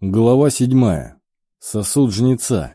Глава седьмая. Сосуд жнеца.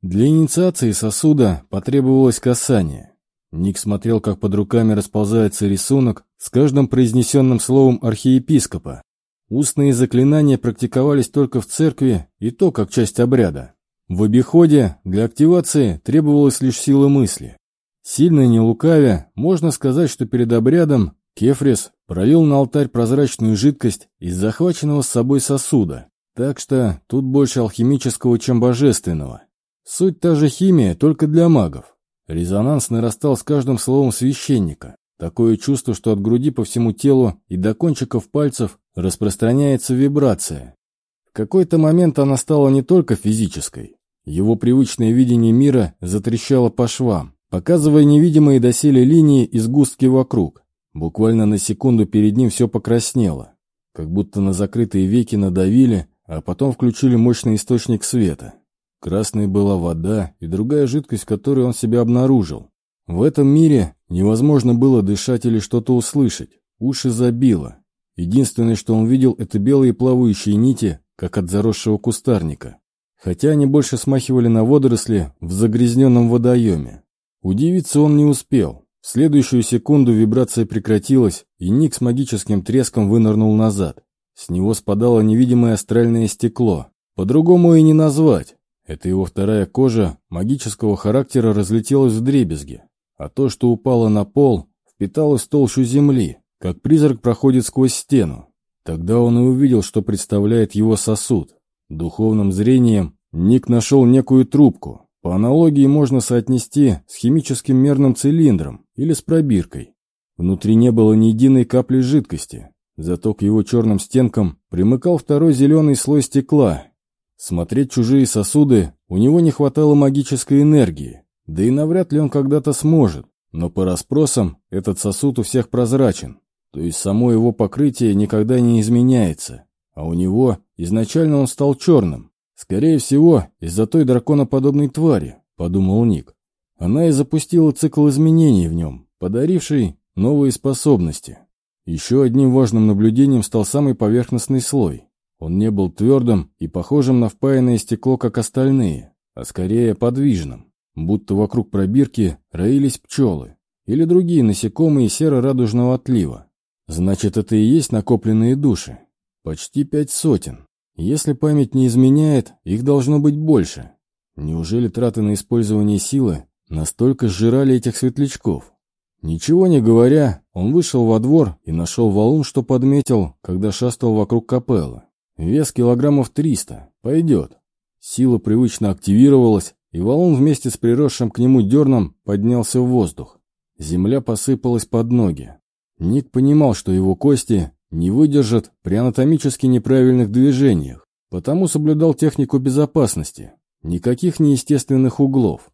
Для инициации сосуда потребовалось касание. Ник смотрел, как под руками расползается рисунок с каждым произнесенным словом архиепископа. Устные заклинания практиковались только в церкви, и то как часть обряда. В обиходе для активации требовалась лишь сила мысли. Сильно не лукавя, можно сказать, что перед обрядом Кефрис пролил на алтарь прозрачную жидкость из захваченного с собой сосуда. Так что тут больше алхимического, чем божественного. Суть та же химия, только для магов. Резонанс нарастал с каждым словом священника. Такое чувство, что от груди по всему телу и до кончиков пальцев распространяется вибрация. В какой-то момент она стала не только физической. Его привычное видение мира затрещало по швам, показывая невидимые доселе линии и сгустки вокруг. Буквально на секунду перед ним все покраснело, как будто на закрытые веки надавили, а потом включили мощный источник света. Красной была вода и другая жидкость, в которой он себя обнаружил. В этом мире невозможно было дышать или что-то услышать. Уши забило. Единственное, что он видел, это белые плавающие нити, как от заросшего кустарника. Хотя они больше смахивали на водоросли в загрязненном водоеме. Удивиться он не успел. В следующую секунду вибрация прекратилась, и Ник с магическим треском вынырнул назад. С него спадало невидимое астральное стекло. По-другому и не назвать. Это его вторая кожа магического характера разлетелась в дребезги. А то, что упало на пол, впиталось в толщу земли, как призрак проходит сквозь стену. Тогда он и увидел, что представляет его сосуд. Духовным зрением Ник нашел некую трубку. По аналогии можно соотнести с химическим мерным цилиндром или с пробиркой. Внутри не было ни единой капли жидкости, Зато к его черным стенкам примыкал второй зеленый слой стекла. Смотреть чужие сосуды у него не хватало магической энергии, да и навряд ли он когда-то сможет. Но по расспросам этот сосуд у всех прозрачен, то есть само его покрытие никогда не изменяется, а у него изначально он стал черным. Скорее всего, из-за той драконоподобной твари, подумал Ник. Она и запустила цикл изменений в нем, подаривший новые способности. Еще одним важным наблюдением стал самый поверхностный слой. Он не был твердым и похожим на впаянное стекло, как остальные, а скорее подвижным, будто вокруг пробирки роились пчелы или другие насекомые серо-радужного отлива. Значит, это и есть накопленные души. Почти пять сотен. Если память не изменяет, их должно быть больше. Неужели траты на использование силы настолько сжирали этих светлячков? Ничего не говоря, он вышел во двор и нашел валун, что подметил, когда шастал вокруг капеллы. Вес килограммов триста. Пойдет. Сила привычно активировалась, и валун вместе с приросшим к нему дерном поднялся в воздух. Земля посыпалась под ноги. Ник понимал, что его кости не выдержат при анатомически неправильных движениях, потому соблюдал технику безопасности. Никаких неестественных углов.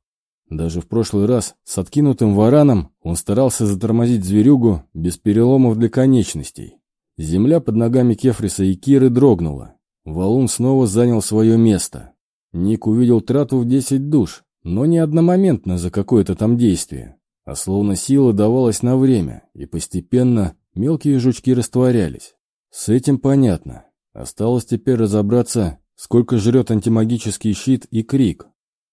Даже в прошлый раз с откинутым вараном он старался затормозить зверюгу без переломов для конечностей. Земля под ногами Кефриса и Киры дрогнула. Валун снова занял свое место. Ник увидел трату в 10 душ, но не одномоментно за какое-то там действие, а словно сила давалась на время, и постепенно мелкие жучки растворялись. С этим понятно. Осталось теперь разобраться, сколько жрет антимагический щит и крик.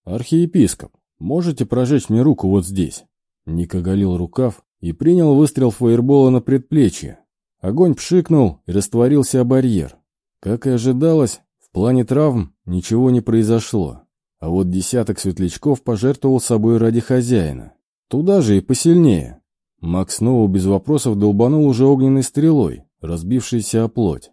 Архиепископ. «Можете прожечь мне руку вот здесь?» Ник оголил рукав и принял выстрел фаербола на предплечье. Огонь пшикнул и растворился о барьер. Как и ожидалось, в плане травм ничего не произошло. А вот десяток светлячков пожертвовал собой ради хозяина. Туда же и посильнее. Макс снова без вопросов долбанул уже огненной стрелой, разбившейся о плоть.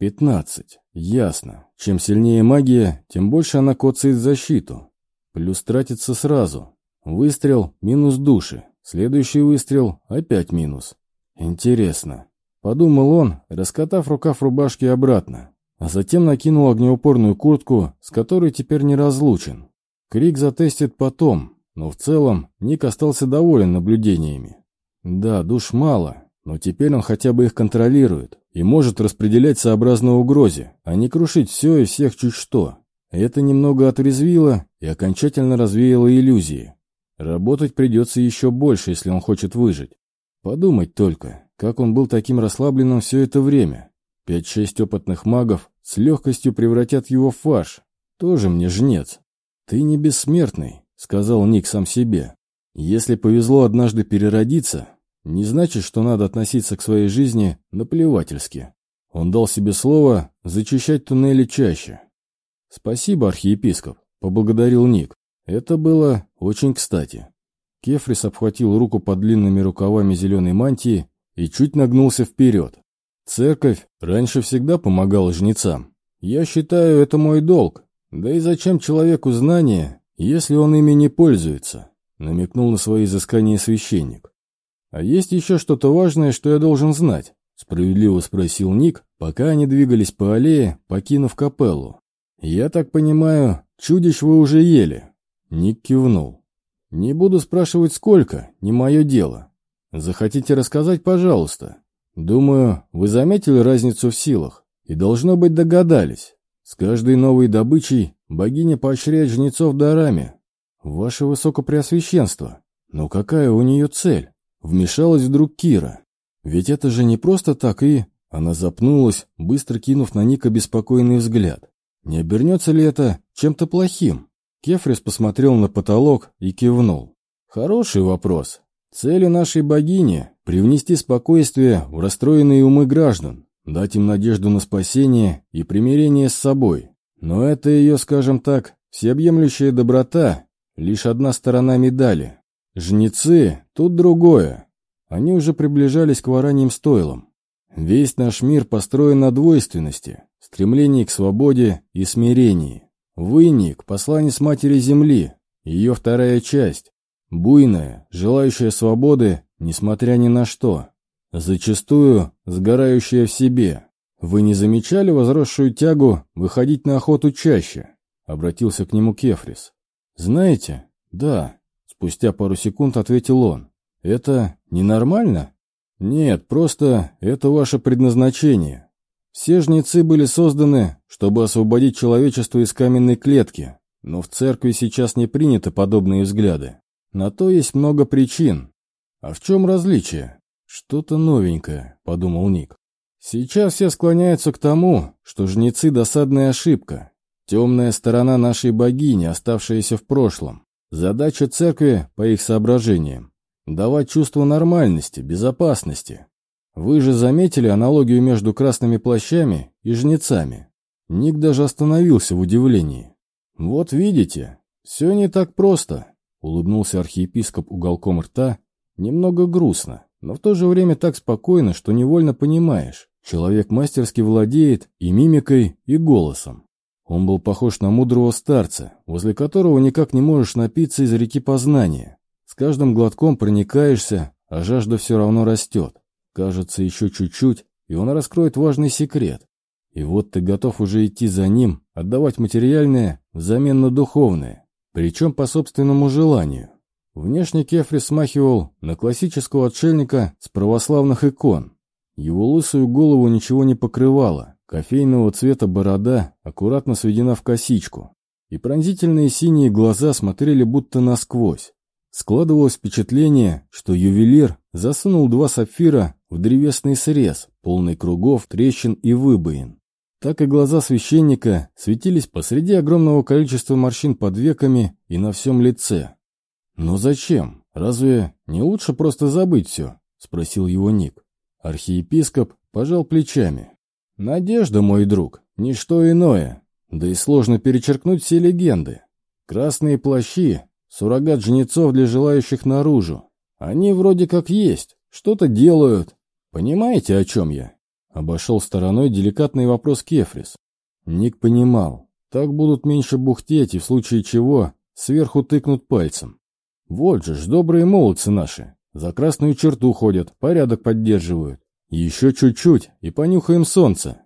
Пятнадцать. Ясно. Чем сильнее магия, тем больше она коцает защиту. Плюс тратится сразу. Выстрел – минус души. Следующий выстрел – опять минус. Интересно. Подумал он, раскатав рукав рубашки обратно. А затем накинул огнеупорную куртку, с которой теперь не разлучен. Крик затестит потом, но в целом Ник остался доволен наблюдениями. Да, душ мало, но теперь он хотя бы их контролирует и может распределять сообразно угрозе, а не крушить все и всех чуть что. Это немного отрезвило и окончательно развеяло иллюзии. Работать придется еще больше, если он хочет выжить. Подумать только, как он был таким расслабленным все это время. Пять-шесть опытных магов с легкостью превратят его в фарш. Тоже мне жнец. Ты не бессмертный, сказал Ник сам себе. Если повезло однажды переродиться, не значит, что надо относиться к своей жизни наплевательски. Он дал себе слово зачищать туннели чаще. «Спасибо, архиепископ», — поблагодарил Ник. «Это было очень кстати». Кефрис обхватил руку под длинными рукавами зеленой мантии и чуть нагнулся вперед. «Церковь раньше всегда помогала жнецам. Я считаю, это мой долг. Да и зачем человеку знания, если он ими не пользуется?» намекнул на свои изыскания священник. «А есть еще что-то важное, что я должен знать?» справедливо спросил Ник, пока они двигались по аллее, покинув капеллу. «Я так понимаю, чудищ вы уже ели?» Ник кивнул. «Не буду спрашивать, сколько, не мое дело. Захотите рассказать, пожалуйста. Думаю, вы заметили разницу в силах и, должно быть, догадались. С каждой новой добычей богиня поощряет жнецов дарами. Ваше Высокопреосвященство, но какая у нее цель?» Вмешалась вдруг Кира. Ведь это же не просто так и... Она запнулась, быстро кинув на Ника беспокойный взгляд. Не обернется ли это чем-то плохим? Кефрис посмотрел на потолок и кивнул. Хороший вопрос. Цели нашей богини — привнести спокойствие в расстроенные умы граждан, дать им надежду на спасение и примирение с собой. Но это ее, скажем так, всеобъемлющая доброта — лишь одна сторона медали. Жнецы — тут другое. Они уже приближались к вараньим стойлам. Весь наш мир построен на двойственности, стремлении к свободе и смирении. Вы, Ник, посланец Матери Земли, ее вторая часть, буйная, желающая свободы, несмотря ни на что, зачастую сгорающая в себе. Вы не замечали возросшую тягу выходить на охоту чаще? Обратился к нему Кефрис. Знаете, да, спустя пару секунд ответил он. Это ненормально? Нет, просто это ваше предназначение. Все жнецы были созданы, чтобы освободить человечество из каменной клетки, но в церкви сейчас не приняты подобные взгляды. На то есть много причин. А в чем различие? Что-то новенькое, подумал Ник. Сейчас все склоняются к тому, что жнецы – досадная ошибка, темная сторона нашей богини, оставшаяся в прошлом. Задача церкви, по их соображениям, давать чувство нормальности, безопасности. Вы же заметили аналогию между красными плащами и жнецами. Ник даже остановился в удивлении. «Вот видите, все не так просто», — улыбнулся архиепископ уголком рта, немного грустно, но в то же время так спокойно, что невольно понимаешь, человек мастерски владеет и мимикой, и голосом. Он был похож на мудрого старца, возле которого никак не можешь напиться из реки познания, с каждым глотком проникаешься, а жажда все равно растет. Кажется, еще чуть-чуть, и он раскроет важный секрет. И вот ты готов уже идти за ним, отдавать материальное взамен на духовное, причем по собственному желанию. Внешне Кефри смахивал на классического отшельника с православных икон. Его лысую голову ничего не покрывало, кофейного цвета борода аккуратно сведена в косичку, и пронзительные синие глаза смотрели будто насквозь. Складывалось впечатление, что ювелир засунул два сапфира в древесный срез, полный кругов, трещин и выбоин. Так и глаза священника светились посреди огромного количества морщин под веками и на всем лице. «Но зачем? Разве не лучше просто забыть все?» — спросил его Ник. Архиепископ пожал плечами. «Надежда, мой друг, ничто иное. Да и сложно перечеркнуть все легенды. Красные плащи Суррогат жнецов для желающих наружу. Они вроде как есть, что-то делают. Понимаете, о чем я?» Обошел стороной деликатный вопрос Кефрис. Ник понимал, так будут меньше бухтеть и в случае чего сверху тыкнут пальцем. Вот же ж, добрые молодцы наши, за красную черту ходят, порядок поддерживают. Еще чуть-чуть и понюхаем солнце.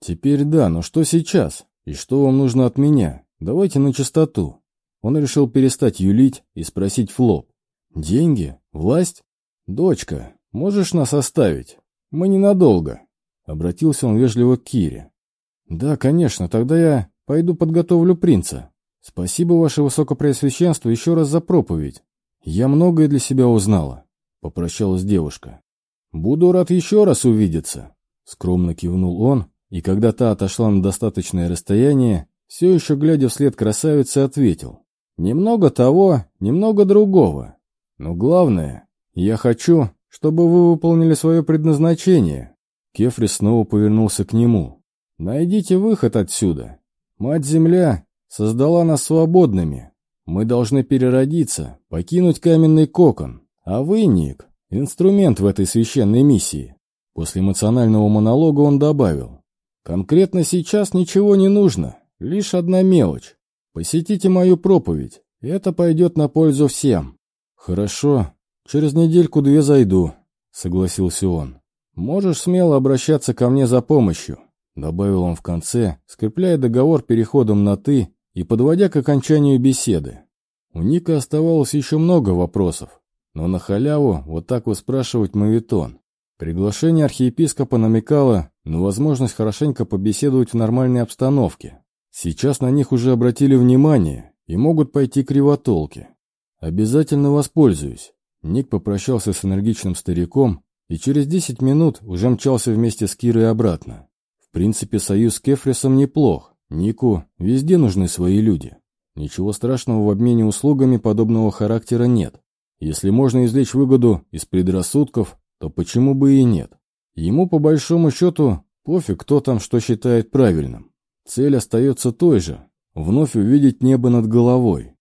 Теперь да, но что сейчас? И что вам нужно от меня? Давайте на чистоту. Он решил перестать юлить и спросить в лоб. «Деньги? Власть? Дочка, можешь нас оставить? Мы ненадолго». Обратился он вежливо к Кире. «Да, конечно, тогда я пойду подготовлю принца. Спасибо, ваше высокопреосвященство, еще раз за проповедь. Я многое для себя узнала», — попрощалась девушка. «Буду рад еще раз увидеться», — скромно кивнул он И когда та отошла на достаточное расстояние, все еще глядя вслед красавицы, ответил. «Немного того, немного другого. Но главное, я хочу, чтобы вы выполнили свое предназначение». Кефри снова повернулся к нему. «Найдите выход отсюда. Мать-Земля создала нас свободными. Мы должны переродиться, покинуть каменный кокон. А вы, Ник, инструмент в этой священной миссии». После эмоционального монолога он добавил. «Конкретно сейчас ничего не нужно. Лишь одна мелочь. Посетите мою проповедь. Это пойдет на пользу всем. Хорошо. Через недельку-две зайду, согласился он. Можешь смело обращаться ко мне за помощью, добавил он в конце, скрепляя договор переходом на «ты» и подводя к окончанию беседы. У Ника оставалось еще много вопросов, но на халяву вот так вот спрашивать мавитон. Приглашение архиепископа намекало на возможность хорошенько побеседовать в нормальной обстановке. Сейчас на них уже обратили внимание и могут пойти кривотолки. Обязательно воспользуюсь. Ник попрощался с энергичным стариком и через 10 минут уже мчался вместе с Кирой обратно. В принципе, союз с Кефрисом неплох. Нику везде нужны свои люди. Ничего страшного в обмене услугами подобного характера нет. Если можно извлечь выгоду из предрассудков, то почему бы и нет? Ему, по большому счету, пофиг, кто там что считает правильным. Цель остается той же — вновь увидеть небо над головой.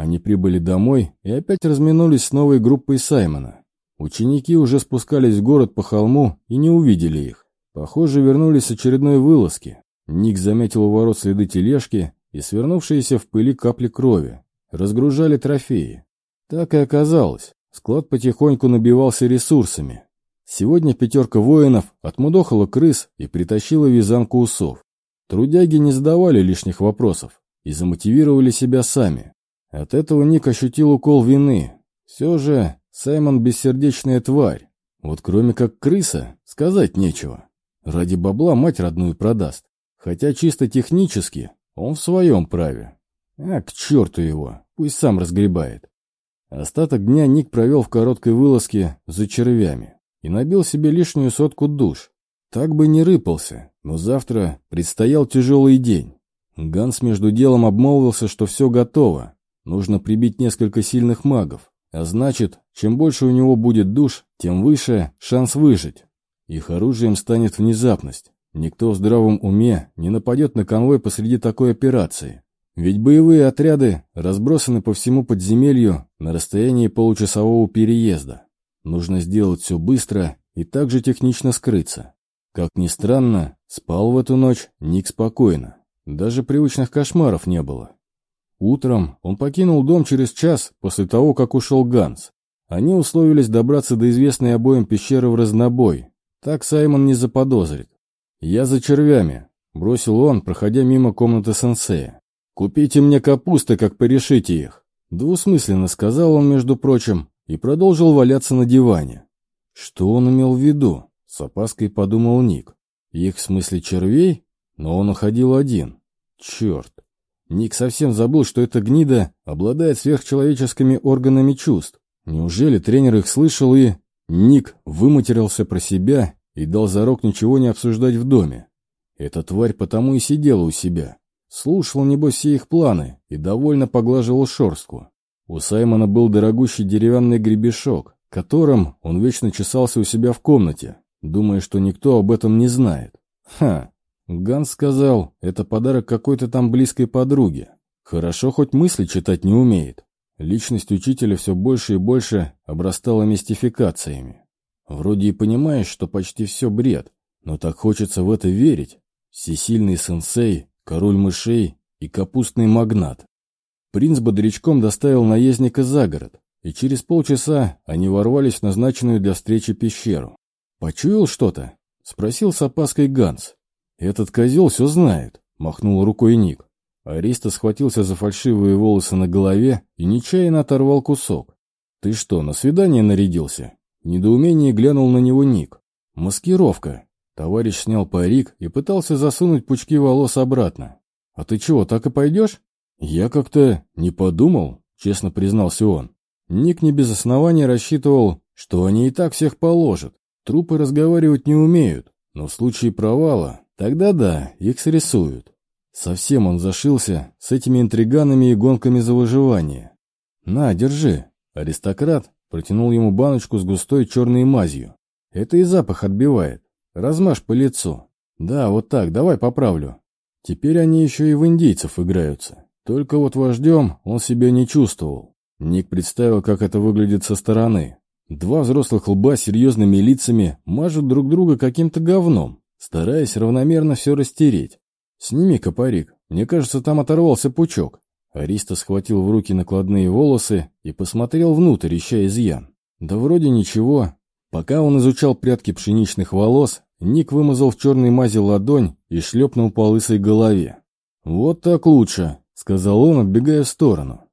Они прибыли домой и опять разминулись с новой группой Саймона. Ученики уже спускались в город по холму и не увидели их. Похоже, вернулись с очередной вылазки. Ник заметил у ворот следы тележки и свернувшиеся в пыли капли крови. Разгружали трофеи. Так и оказалось. Склад потихоньку набивался ресурсами. Сегодня пятерка воинов отмудохала крыс и притащила вязанку усов. Трудяги не задавали лишних вопросов и замотивировали себя сами. От этого Ник ощутил укол вины. Все же Саймон бессердечная тварь. Вот кроме как крыса, сказать нечего. Ради бабла мать родную продаст. Хотя чисто технически он в своем праве. А к черту его, пусть сам разгребает. Остаток дня Ник провел в короткой вылазке за червями и набил себе лишнюю сотку душ. Так бы не рыпался, но завтра предстоял тяжелый день. Ганс между делом обмолвился, что все готово. Нужно прибить несколько сильных магов. А значит, чем больше у него будет душ, тем выше шанс выжить. Их оружием станет внезапность. Никто в здравом уме не нападет на конвой посреди такой операции. Ведь боевые отряды разбросаны по всему подземелью на расстоянии получасового переезда. Нужно сделать все быстро и также технично скрыться. Как ни странно, спал в эту ночь Ник спокойно. Даже привычных кошмаров не было. Утром он покинул дом через час после того, как ушел Ганс. Они условились добраться до известной обоим пещеры в разнобой. Так Саймон не заподозрит. «Я за червями», — бросил он, проходя мимо комнаты сенсея. «Купите мне капусты, как порешите их». Двусмысленно сказал он, между прочим, и продолжил валяться на диване. Что он имел в виду? С опаской подумал Ник. Их в смысле червей? Но он уходил один. Черт. Ник совсем забыл, что эта гнида обладает сверхчеловеческими органами чувств. Неужели тренер их слышал и... Ник выматерился про себя и дал зарок ничего не обсуждать в доме. Эта тварь потому и сидела у себя. Слушал, небось, все их планы и довольно поглаживал шорстку. У Саймона был дорогущий деревянный гребешок, которым он вечно чесался у себя в комнате, думая, что никто об этом не знает. Ха, Ганс сказал, это подарок какой-то там близкой подруге. Хорошо, хоть мысли читать не умеет. Личность учителя все больше и больше обрастала мистификациями. Вроде и понимаешь, что почти все бред, но так хочется в это верить. Всесильный сенсей, король мышей и капустный магнат. Принц бодрячком доставил наездника за город, и через полчаса они ворвались в назначенную для встречи пещеру. «Почуял что-то?» — спросил с опаской Ганс. «Этот козел все знает», — махнул рукой Ник. Ариста схватился за фальшивые волосы на голове и нечаянно оторвал кусок. «Ты что, на свидание нарядился?» Недоумение глянул на него Ник. «Маскировка». Товарищ снял парик и пытался засунуть пучки волос обратно. «А ты чего, так и пойдешь?» «Я как-то не подумал», — честно признался он. Ник не без основания рассчитывал, что они и так всех положат. Трупы разговаривать не умеют, но в случае провала Тогда да, их срисуют. Совсем он зашился с этими интриганами и гонками за выживание. «На, держи». Аристократ протянул ему баночку с густой черной мазью. «Это и запах отбивает. Размажь по лицу. Да, вот так, давай поправлю». Теперь они еще и в индейцев играются. Только вот вождем он себя не чувствовал. Ник представил, как это выглядит со стороны. Два взрослых лба с серьезными лицами мажут друг друга каким-то говном, стараясь равномерно все растереть. «Сними-ка парик, мне кажется, там оторвался пучок». Ариста схватил в руки накладные волосы и посмотрел внутрь, ища изъян. Да вроде ничего. Пока он изучал прядки пшеничных волос, Ник вымазал в черной мази ладонь и шлепнул по лысой голове. «Вот так лучше», — сказал он, отбегая в сторону.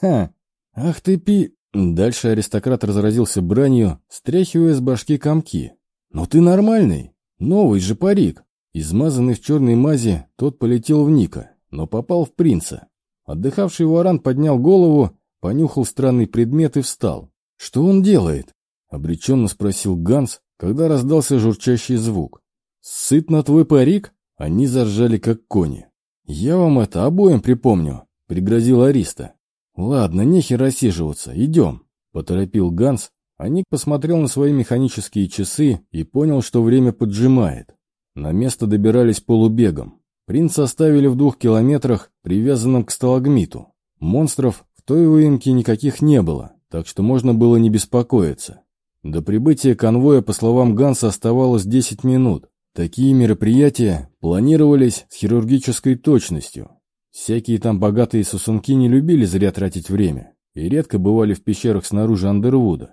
«Ха! Ах ты пи...» Дальше аристократ разразился бранью, стряхивая с башки комки. «Но ты нормальный! Новый же парик!» Измазанный в черной мази, тот полетел в Ника, но попал в принца. Отдыхавший варан поднял голову, понюхал странный предмет и встал. «Что он делает?» — обреченно спросил Ганс, когда раздался журчащий звук. «Сыт на твой парик?» Они заржали, как кони. «Я вам это обоим припомню», — пригрозил Ариста. «Ладно, нехер рассиживаться, идем», — поторопил Ганс, а Ник посмотрел на свои механические часы и понял, что время поджимает. На место добирались полубегом. Принца оставили в двух километрах, привязанном к сталагмиту. Монстров в той выемке никаких не было, так что можно было не беспокоиться. До прибытия конвоя, по словам Ганса, оставалось 10 минут. Такие мероприятия планировались с хирургической точностью. Всякие там богатые сосунки не любили зря тратить время и редко бывали в пещерах снаружи Андервуда.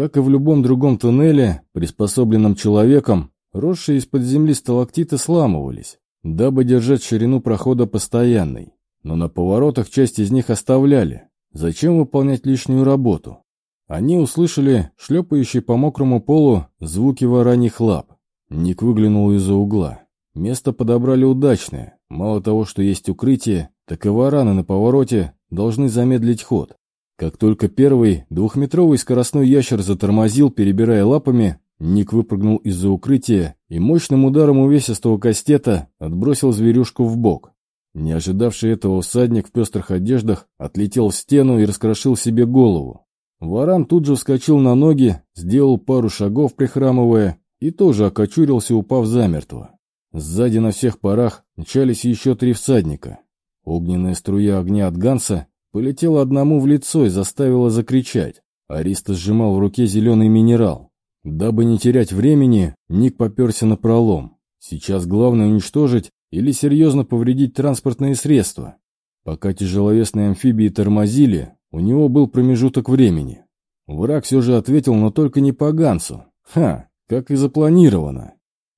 Как и в любом другом туннеле, приспособленном человеком, росшие из-под земли сталактиты сламывались, дабы держать ширину прохода постоянной. Но на поворотах часть из них оставляли. Зачем выполнять лишнюю работу? Они услышали шлепающие по мокрому полу звуки вараньих лап. Ник выглянул из-за угла. Место подобрали удачное. Мало того, что есть укрытие, так и вараны на повороте должны замедлить ход. Как только первый двухметровый скоростной ящер затормозил, перебирая лапами, Ник выпрыгнул из-за укрытия и мощным ударом увесистого кастета отбросил зверюшку в бок. Не ожидавший этого всадник в пестрых одеждах отлетел в стену и раскрошил себе голову. Варан тут же вскочил на ноги, сделал пару шагов, прихрамывая, и тоже окочурился, упав замертво. Сзади на всех парах мчались еще три всадника. Огненная струя огня от Ганса полетела одному в лицо и заставила закричать. Ариста сжимал в руке зеленый минерал. Дабы не терять времени, Ник поперся на пролом. Сейчас главное уничтожить или серьезно повредить транспортные средства. Пока тяжеловесные амфибии тормозили, у него был промежуток времени. Враг все же ответил, но только не по Гансу. Ха, как и запланировано.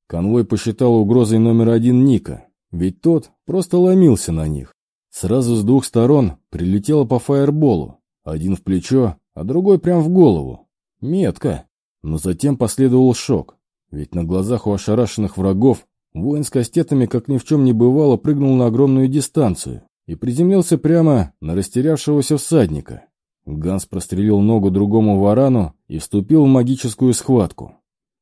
Конвой посчитал угрозой номер один Ника, ведь тот просто ломился на них. Сразу с двух сторон прилетело по фаерболу, один в плечо, а другой прям в голову. Метко. Но затем последовал шок, ведь на глазах у ошарашенных врагов воин с кастетами, как ни в чем не бывало, прыгнул на огромную дистанцию и приземлился прямо на растерявшегося всадника. Ганс прострелил ногу другому варану и вступил в магическую схватку.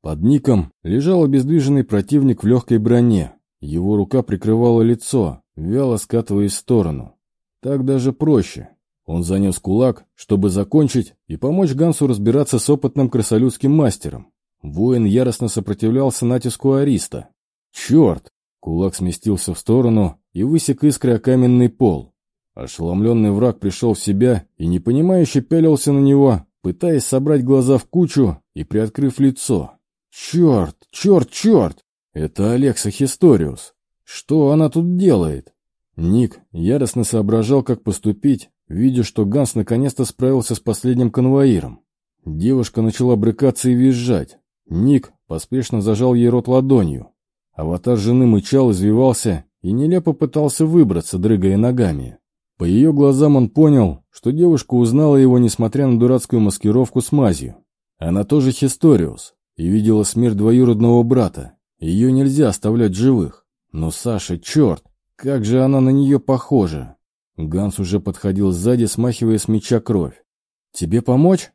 Под ником лежал обездвиженный противник в легкой броне. Его рука прикрывала лицо, вяло скатываясь в сторону. Так даже проще. Он занес кулак, чтобы закончить и помочь Гансу разбираться с опытным красолюдским мастером. Воин яростно сопротивлялся натиску Ариста. «Черт!» Кулак сместился в сторону и высек искры о каменный пол. Ошеломленный враг пришел в себя и непонимающе пялился на него, пытаясь собрать глаза в кучу и приоткрыв лицо. «Черт, черт, черт! Это Алекса Хисториус! Что она тут делает?» Ник яростно соображал, как поступить, видя, что Ганс наконец-то справился с последним конвоиром. Девушка начала брыкаться и визжать. Ник поспешно зажал ей рот ладонью. Аватар жены мычал, извивался и нелепо пытался выбраться, дрыгая ногами. По ее глазам он понял, что девушка узнала его, несмотря на дурацкую маскировку с мазью. Она тоже Хисториус и видела смерть двоюродного брата. Ее нельзя оставлять живых. Но Саша, черт, как же она на нее похожа. Ганс уже подходил сзади, смахивая с меча кровь. «Тебе помочь?»